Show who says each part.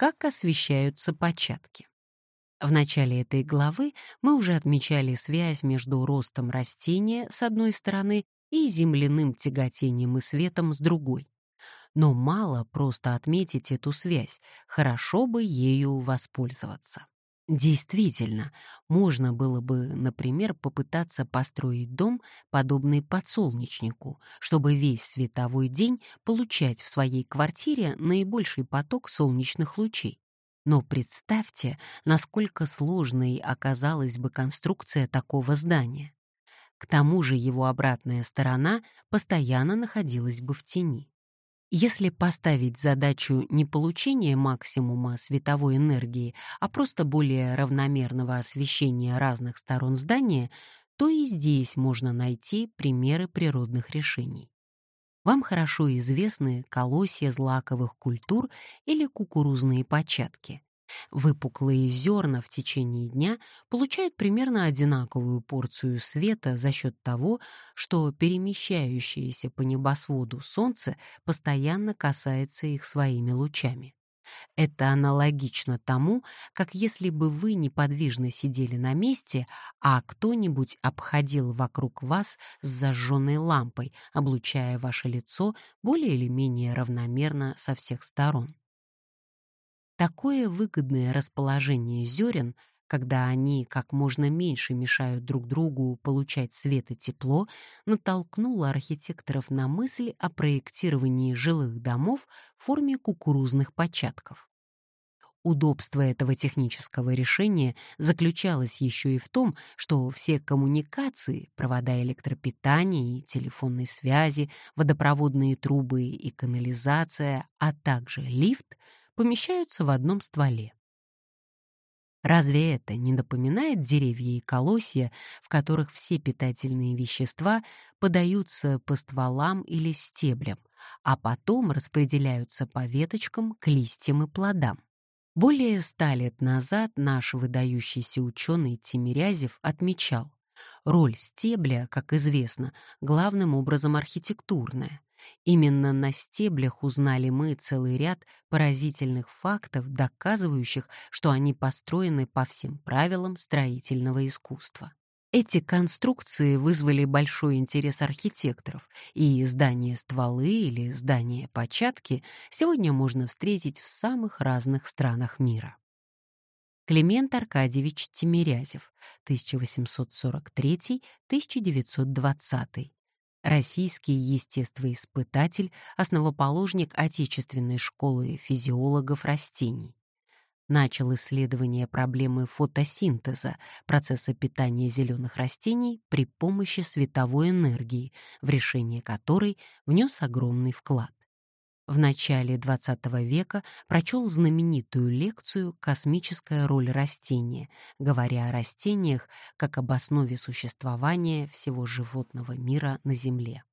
Speaker 1: как освещаются початки. В начале этой главы мы уже отмечали связь между ростом растения с одной стороны и земляным тяготением и светом с другой. Но мало просто отметить эту связь, хорошо бы ею воспользоваться. Действительно, можно было бы, например, попытаться построить дом, подобный подсолнечнику, чтобы весь световой день получать в своей квартире наибольший поток солнечных лучей. Но представьте, насколько сложной оказалась бы конструкция такого здания. К тому же его обратная сторона постоянно находилась бы в тени. Если поставить задачу не получения максимума световой энергии, а просто более равномерного освещения разных сторон здания, то и здесь можно найти примеры природных решений. Вам хорошо известны колосья злаковых культур или кукурузные початки. Выпуклые зерна в течение дня получают примерно одинаковую порцию света за счет того, что перемещающееся по небосводу солнце постоянно касается их своими лучами. Это аналогично тому, как если бы вы неподвижно сидели на месте, а кто-нибудь обходил вокруг вас с зажженной лампой, облучая ваше лицо более или менее равномерно со всех сторон. Такое выгодное расположение зерен, когда они как можно меньше мешают друг другу получать свет и тепло, натолкнуло архитекторов на мысль о проектировании жилых домов в форме кукурузных початков. Удобство этого технического решения заключалось еще и в том, что все коммуникации, провода электропитания и телефонной связи, водопроводные трубы и канализация, а также лифт — помещаются в одном стволе. Разве это не напоминает деревья и колосья, в которых все питательные вещества подаются по стволам или стеблям, а потом распределяются по веточкам к листьям и плодам? Более ста лет назад наш выдающийся ученый Тимирязев отмечал, роль стебля, как известно, главным образом архитектурная. Именно на стеблях узнали мы целый ряд поразительных фактов, доказывающих, что они построены по всем правилам строительного искусства. Эти конструкции вызвали большой интерес архитекторов, и здания стволы или здания початки сегодня можно встретить в самых разных странах мира. Климент Аркадьевич Тимирязев, 1843-1920, российский естествоиспытатель, основоположник отечественной школы физиологов растений. Начал исследование проблемы фотосинтеза, процесса питания зеленых растений при помощи световой энергии, в решение которой внес огромный вклад в начале XX века прочел знаменитую лекцию «Космическая роль растения», говоря о растениях как об основе существования всего животного мира на Земле.